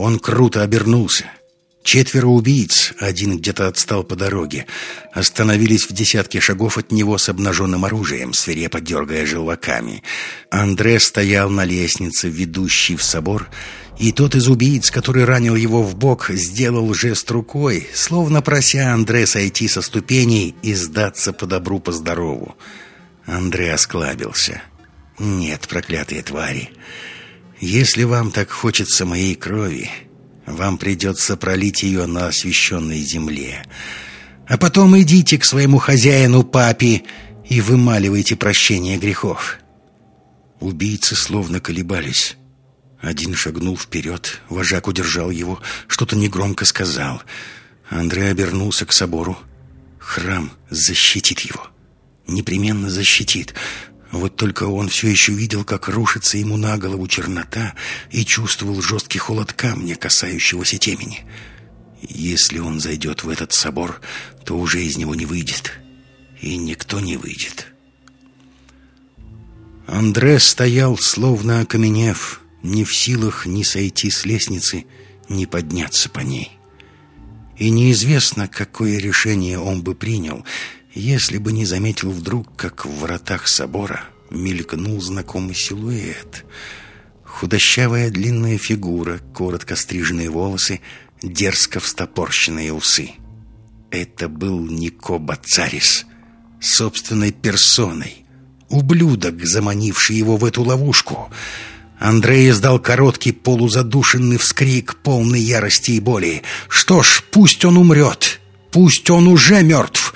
Он круто обернулся. Четверо убийц, один где-то отстал по дороге, остановились в десятке шагов от него с обнаженным оружием, свирепо дергая желваками. Андре стоял на лестнице, ведущей в собор, и тот из убийц, который ранил его в бок, сделал жест рукой, словно прося Андре сойти со ступеней и сдаться по добру, по здорову. Андре осклабился. «Нет, проклятые твари, если вам так хочется моей крови, вам придется пролить ее на освященной земле. А потом идите к своему хозяину, папе, и вымаливайте прощение грехов». Убийцы словно колебались. Один шагнул вперед, вожак удержал его, что-то негромко сказал. Андрей обернулся к собору. Храм защитит его. Непременно защитит. Вот только он все еще видел, как рушится ему на голову чернота и чувствовал жесткий холод камня, касающегося темени. Если он зайдет в этот собор, то уже из него не выйдет. И никто не выйдет. Андре стоял, словно окаменев, не в силах ни сойти с лестницы, ни подняться по ней. И неизвестно, какое решение он бы принял — если бы не заметил вдруг, как в воротах собора мелькнул знакомый силуэт. Худощавая длинная фигура, коротко стриженные волосы, дерзко встопорщенные усы. Это был Нико Бацарис, собственной персоной, ублюдок, заманивший его в эту ловушку. Андрей издал короткий полузадушенный вскрик, полный ярости и боли. «Что ж, пусть он умрет! Пусть он уже мертв!»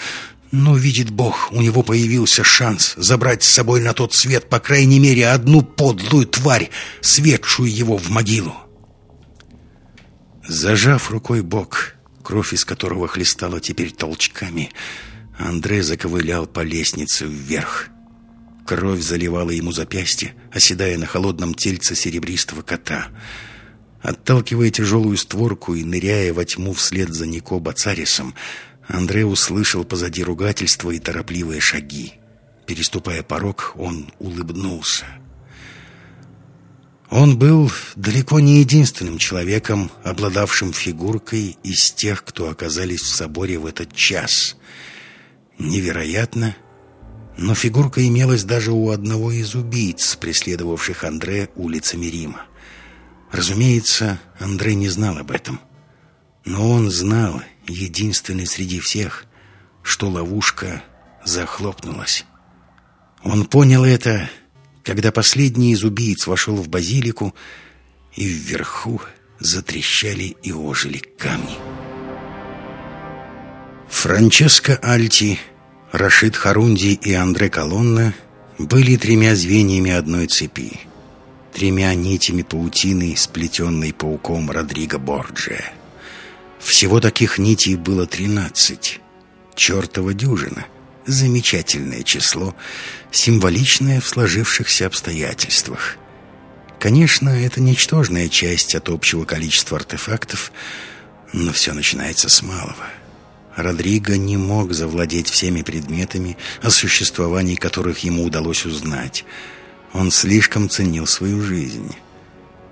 Но, видит Бог, у него появился шанс забрать с собой на тот свет, по крайней мере, одну подлую тварь, светшую его в могилу. Зажав рукой бок, кровь из которого хлестала теперь толчками, Андрей заковылял по лестнице вверх. Кровь заливала ему запястье, оседая на холодном тельце серебристого кота. Отталкивая тяжелую створку и ныряя во тьму вслед за Нико Бацарисом, Андрей услышал позади ругательства и торопливые шаги. Переступая порог, он улыбнулся. Он был далеко не единственным человеком, обладавшим фигуркой из тех, кто оказались в соборе в этот час. Невероятно, но фигурка имелась даже у одного из убийц, преследовавших Андре улицами Рима. Разумеется, Андрей не знал об этом. Но он знал единственный среди всех, что ловушка захлопнулась. Он понял это, когда последний из убийц вошел в базилику, и вверху затрещали и ожили камни. Франческо Альти, Рашид Харунди и Андре Колонна были тремя звеньями одной цепи, тремя нитями паутины, сплетенной пауком Родриго Борджия. Всего таких нитей было тринадцать. Чертова дюжина. Замечательное число, символичное в сложившихся обстоятельствах. Конечно, это ничтожная часть от общего количества артефактов, но все начинается с малого. Родриго не мог завладеть всеми предметами, о существовании которых ему удалось узнать. Он слишком ценил свою жизнь.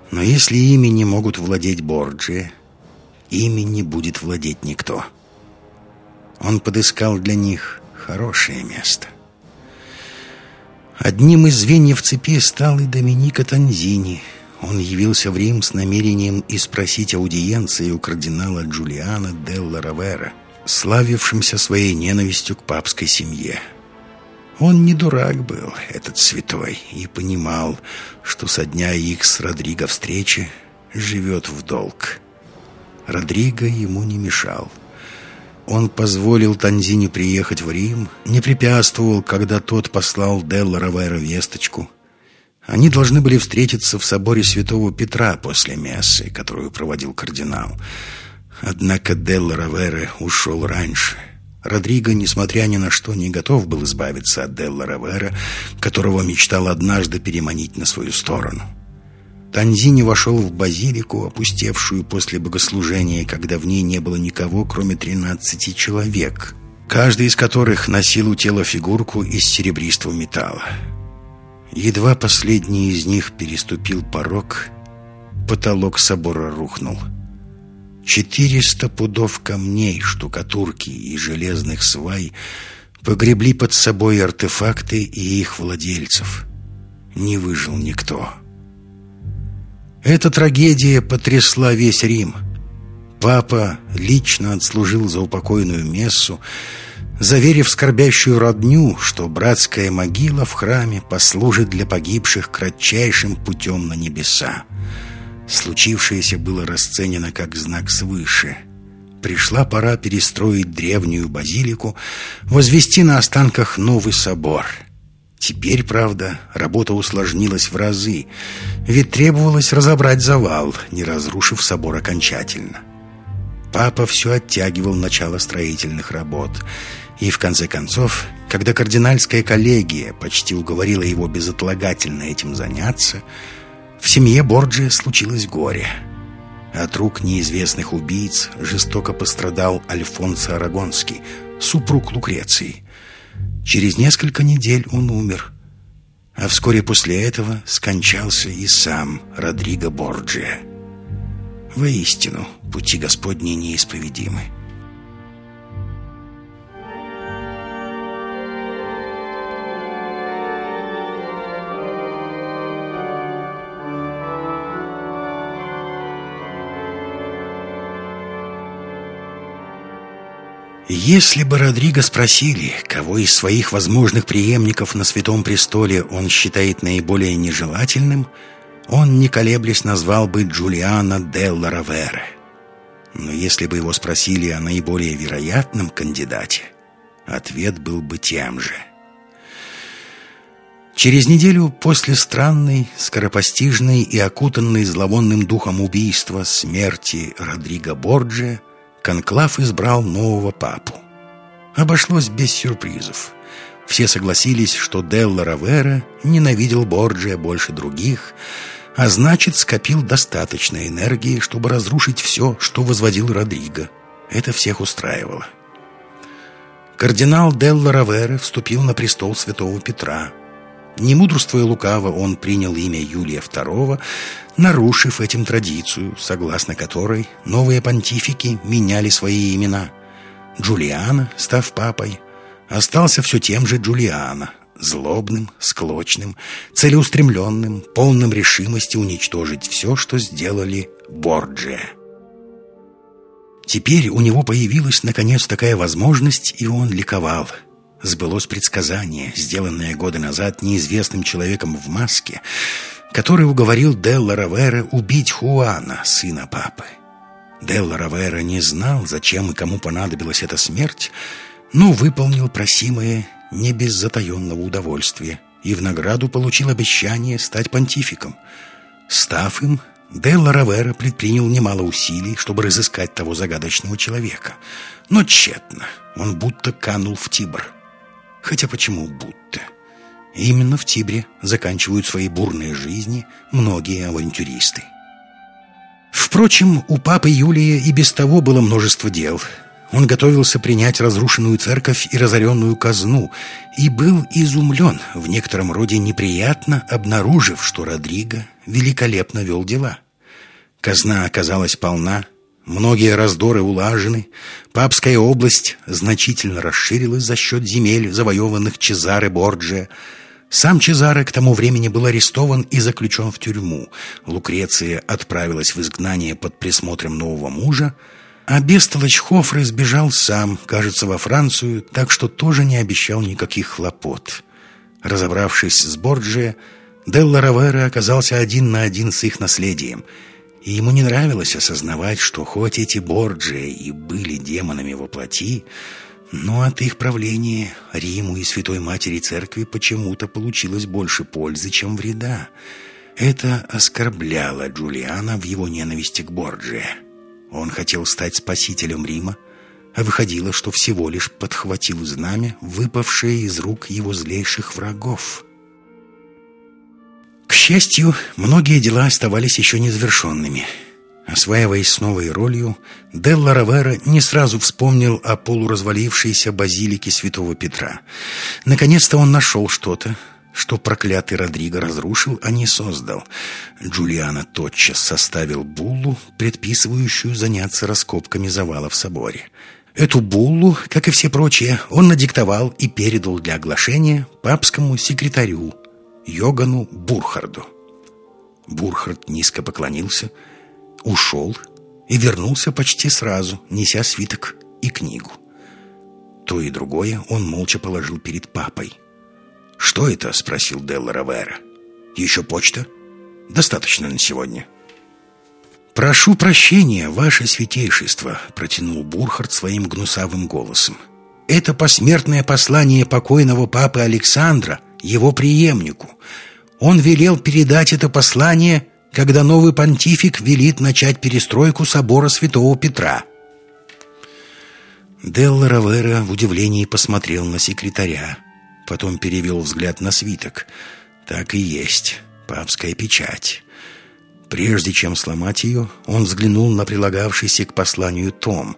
Но если ими не могут владеть Борджи, ими не будет владеть никто. Он подыскал для них хорошее место. Одним из звеньев цепи стал и Доминика Танзини. Он явился в Рим с намерением испросить аудиенции у кардинала Джулиана Делла Равера, славившимся своей ненавистью к папской семье. Он не дурак был, этот святой, и понимал, что со дня их с Родриго встречи живет в долг. Родриго ему не мешал. Он позволил Танзине приехать в Рим, не препятствовал, когда тот послал Делла Равера весточку. Они должны были встретиться в соборе святого Петра после мессы, которую проводил кардинал. Однако Делла Равера ушел раньше. Родриго, несмотря ни на что, не готов был избавиться от Делла Равера, которого мечтал однажды переманить на свою сторону. Танзини вошел в базилику, опустевшую после богослужения, когда в ней не было никого, кроме тринадцати человек, каждый из которых носил у тела фигурку из серебристого металла. Едва последний из них переступил порог, потолок собора рухнул. Четыреста пудов камней, штукатурки и железных свай погребли под собой артефакты и их владельцев. Не выжил никто. Эта трагедия потрясла весь Рим. Папа лично отслужил за упокойную мессу, заверив скорбящую родню, что братская могила в храме послужит для погибших кратчайшим путем на небеса. Случившееся было расценено как знак свыше. Пришла пора перестроить древнюю базилику, возвести на останках новый собор. Теперь, правда, работа усложнилась в разы, ведь требовалось разобрать завал, не разрушив собор окончательно. Папа все оттягивал начало строительных работ – и в конце концов, когда кардинальская коллегия почти уговорила его безотлагательно этим заняться, в семье Борджия случилось горе. От рук неизвестных убийц жестоко пострадал Альфонсо Арагонский, супруг Лукреции. Через несколько недель он умер, а вскоре после этого скончался и сам Родриго Борджия. Воистину, пути Господни неисповедимы. Если бы Родриго спросили, кого из своих возможных преемников на Святом Престоле он считает наиболее нежелательным, он, не колеблясь, назвал бы Джулиана Делла Равере. Но если бы его спросили о наиболее вероятном кандидате, ответ был бы тем же. Через неделю после странной, скоропостижной и окутанной зловонным духом убийства смерти Родриго Борджия Конклав избрал нового папу. Обошлось без сюрпризов. Все согласились, что Делла Равера ненавидел Борджия больше других, а значит, скопил достаточно энергии, чтобы разрушить все, что возводил Родриго. Это всех устраивало. Кардинал Делла Равера вступил на престол святого Петра – не мудрствуя лукаво, он принял имя Юлия II, нарушив этим традицию, согласно которой новые понтифики меняли свои имена. Джулиана, став папой, остался все тем же Джулиана, злобным, склочным, целеустремленным, полным решимости уничтожить все, что сделали Борджия. Теперь у него появилась, наконец, такая возможность, и он ликовал – сбылось предсказание, сделанное годы назад неизвестным человеком в маске, который уговорил Делла Равера убить Хуана, сына папы. Делла Равера не знал, зачем и кому понадобилась эта смерть, но выполнил просимое не без затаенного удовольствия и в награду получил обещание стать понтификом. Став им, Делла Равера предпринял немало усилий, чтобы разыскать того загадочного человека. Но тщетно, он будто канул в Тибр. Хотя почему будто? Именно в Тибре заканчивают свои бурные жизни многие авантюристы. Впрочем, у папы Юлия и без того было множество дел. Он готовился принять разрушенную церковь и разоренную казну и был изумлен, в некотором роде неприятно обнаружив, что Родриго великолепно вел дела. Казна оказалась полна, Многие раздоры улажены, Папская область значительно расширилась за счет земель, завоеванных Чезаре Борджия. Сам Чезаре к тому времени был арестован и заключен в тюрьму. Лукреция отправилась в изгнание под присмотром нового мужа, а бестолочь Хофры сбежал сам, кажется, во Францию, так что тоже не обещал никаких хлопот. Разобравшись с Борджия, Делла Равера оказался один на один с их наследием — и ему не нравилось осознавать, что хоть эти Борджи и были демонами во плоти, но от их правления Риму и Святой Матери Церкви почему-то получилось больше пользы, чем вреда. Это оскорбляло Джулиана в его ненависти к Борджи. Он хотел стать спасителем Рима, а выходило, что всего лишь подхватил знамя, выпавшее из рук его злейших врагов – к счастью, многие дела оставались еще незавершенными. Осваиваясь с новой ролью, Делла Равера не сразу вспомнил о полуразвалившейся базилике святого Петра. Наконец-то он нашел что-то, что проклятый Родриго разрушил, а не создал. Джулиана тотчас составил буллу, предписывающую заняться раскопками завала в соборе. Эту буллу, как и все прочие, он надиктовал и передал для оглашения папскому секретарю Йогану Бурхарду. Бурхард низко поклонился, ушел и вернулся почти сразу, неся свиток и книгу. То и другое он молча положил перед папой. «Что это?» — спросил Делла Равера. «Еще почта?» «Достаточно на сегодня». «Прошу прощения, ваше святейшество», — протянул Бурхард своим гнусавым голосом. «Это посмертное послание покойного папы Александра, его преемнику. Он велел передать это послание, когда новый понтифик велит начать перестройку собора святого Петра». Делла Равера в удивлении посмотрел на секретаря. Потом перевел взгляд на свиток. Так и есть, папская печать. Прежде чем сломать ее, он взглянул на прилагавшийся к посланию том.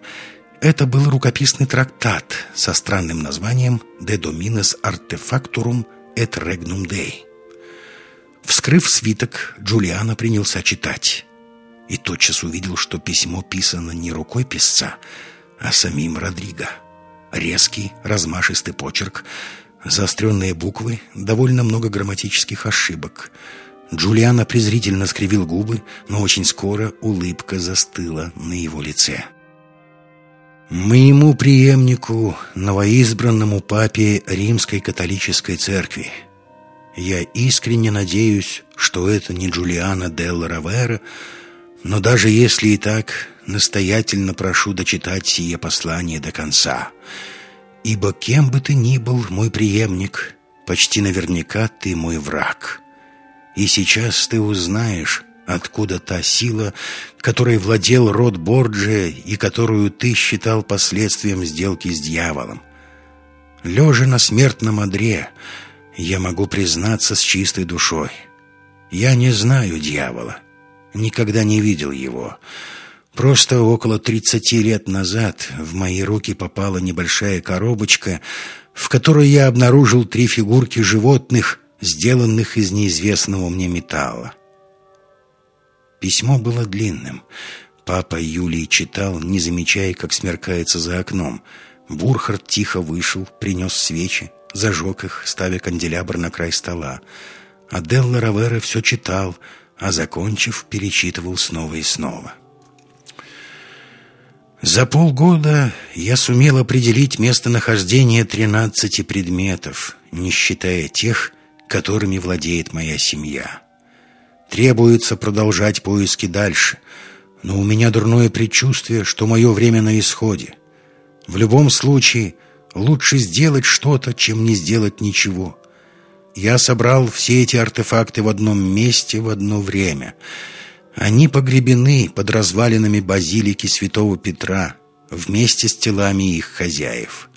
Это был рукописный трактат со странным названием «De Dominis Artefacturum et Regnum Dei». Вскрыв свиток, Джулиана принялся читать. И тотчас увидел, что письмо писано не рукой писца, а самим Родриго. Резкий, размашистый почерк, заостренные буквы, довольно много грамматических ошибок. Джулиана презрительно скривил губы, но очень скоро улыбка застыла на его лице. «Моему преемнику, новоизбранному папе Римской католической церкви, я искренне надеюсь, что это не Джулиана Делла Равера, но даже если и так, настоятельно прошу дочитать сие послание до конца. Ибо кем бы ты ни был, мой преемник, почти наверняка ты мой враг. И сейчас ты узнаешь, откуда та сила, которой владел род Борджия и которую ты считал последствием сделки с дьяволом. Лежа на смертном одре, я могу признаться с чистой душой. Я не знаю дьявола, никогда не видел его, Просто около 30 лет назад в мои руки попала небольшая коробочка, в которой я обнаружил три фигурки животных, сделанных из неизвестного мне металла. Письмо было длинным. Папа Юлий читал, не замечая, как смеркается за окном. Бурхард тихо вышел, принес свечи, зажег их, ставя канделябр на край стола. А Делла Равера все читал, а, закончив, перечитывал снова и снова. — за полгода я сумел определить местонахождение 13 предметов, не считая тех, которыми владеет моя семья. Требуется продолжать поиски дальше, но у меня дурное предчувствие, что мое время на исходе. В любом случае, лучше сделать что-то, чем не сделать ничего. Я собрал все эти артефакты в одном месте в одно время — они погребены под развалинами базилики святого Петра вместе с телами их хозяев.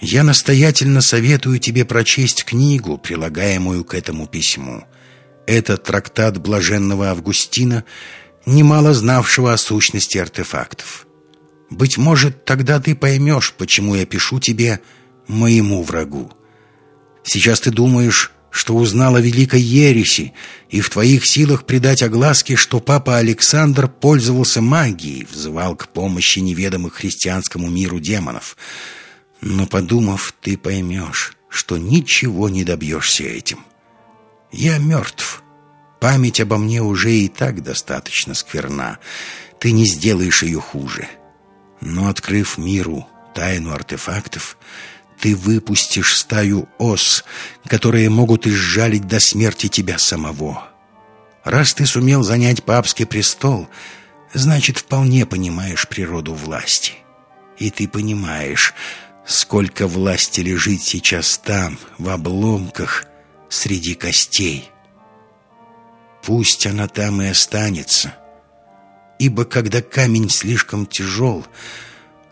Я настоятельно советую тебе прочесть книгу, прилагаемую к этому письму. Это трактат блаженного Августина, немало знавшего о сущности артефактов. Быть может, тогда ты поймешь, почему я пишу тебе моему врагу. Сейчас ты думаешь, что узнал о великой ереси, и в твоих силах придать огласке, что папа Александр пользовался магией, взывал к помощи неведомых христианскому миру демонов. Но, подумав, ты поймешь, что ничего не добьешься этим. Я мертв. Память обо мне уже и так достаточно скверна. Ты не сделаешь ее хуже. Но, открыв миру тайну артефактов, ты выпустишь стаю ос, которые могут изжалить до смерти тебя самого. Раз ты сумел занять папский престол, значит, вполне понимаешь природу власти. И ты понимаешь, сколько власти лежит сейчас там, в обломках, среди костей. Пусть она там и останется, ибо когда камень слишком тяжел,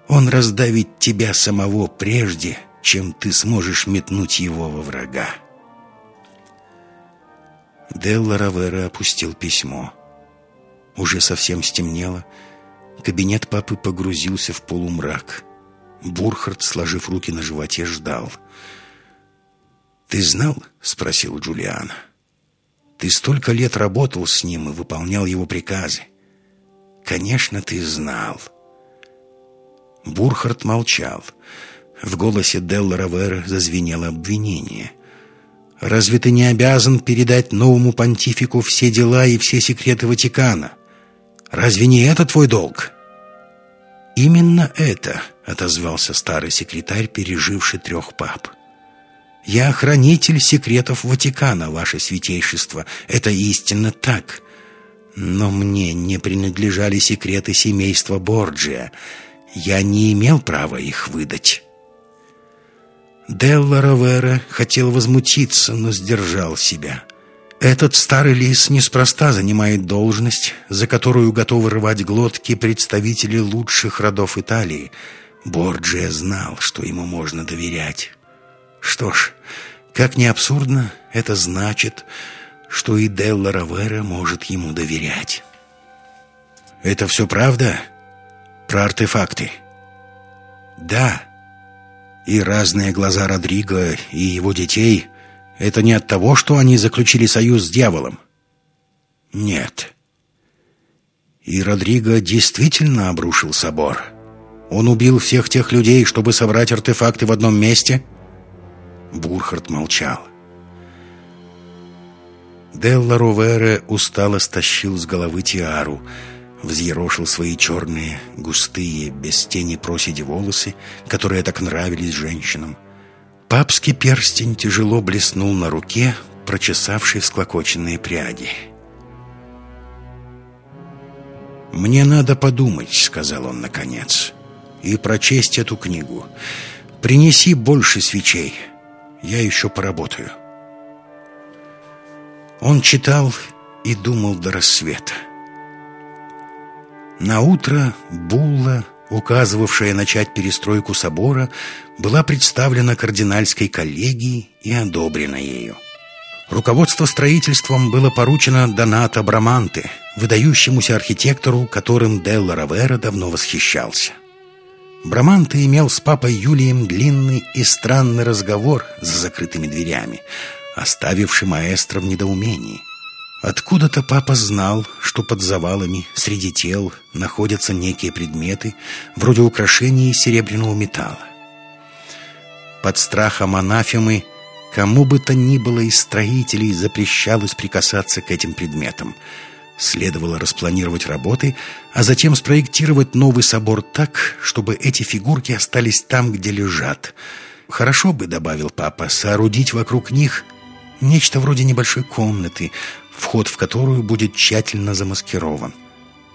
он раздавит тебя самого прежде, чем ты сможешь метнуть его во врага. Делла Равера опустил письмо. Уже совсем стемнело. Кабинет папы погрузился в полумрак. Бурхард, сложив руки на животе, ждал. «Ты знал?» — спросил Джулиан. «Ты столько лет работал с ним и выполнял его приказы. Конечно, ты знал». Бурхард молчал. В голосе Делла Равера зазвенело обвинение. «Разве ты не обязан передать новому понтифику все дела и все секреты Ватикана? Разве не это твой долг?» «Именно это», — отозвался старый секретарь, переживший трех пап. «Я хранитель секретов Ватикана, ваше святейшество. Это истинно так. Но мне не принадлежали секреты семейства Борджия. Я не имел права их выдать». Делла Равера хотел возмутиться, но сдержал себя. Этот старый лис неспроста занимает должность, за которую готовы рвать глотки представители лучших родов Италии. Борджия знал, что ему можно доверять. Что ж, как ни абсурдно, это значит, что и Делла Равера может ему доверять. «Это все правда? Про артефакты?» «Да», и разные глаза Родриго и его детей — это не от того, что они заключили союз с дьяволом? Нет. И Родриго действительно обрушил собор. Он убил всех тех людей, чтобы собрать артефакты в одном месте? Бурхард молчал. Делла Ровере устало стащил с головы тиару — взъерошил свои черные, густые, без тени проседи волосы, которые так нравились женщинам. Папский перстень тяжело блеснул на руке, прочесавший всклокоченные пряди. «Мне надо подумать», — сказал он наконец, — «и прочесть эту книгу. Принеси больше свечей, я еще поработаю». Он читал и думал до рассвета. На утро булла, указывавшая начать перестройку собора, была представлена кардинальской коллегией и одобрена ею. Руководство строительством было поручено Донато Браманте, выдающемуся архитектору, которым Делла Равера давно восхищался. Браманте имел с папой Юлием длинный и странный разговор за закрытыми дверями, оставивший маэстро в недоумении. Откуда-то папа знал, что под завалами среди тел находятся некие предметы, вроде украшений серебряного металла. Под страхом анафемы кому бы то ни было из строителей запрещалось прикасаться к этим предметам. Следовало распланировать работы, а затем спроектировать новый собор так, чтобы эти фигурки остались там, где лежат. Хорошо бы, добавил папа, соорудить вокруг них нечто вроде небольшой комнаты, вход в которую будет тщательно замаскирован –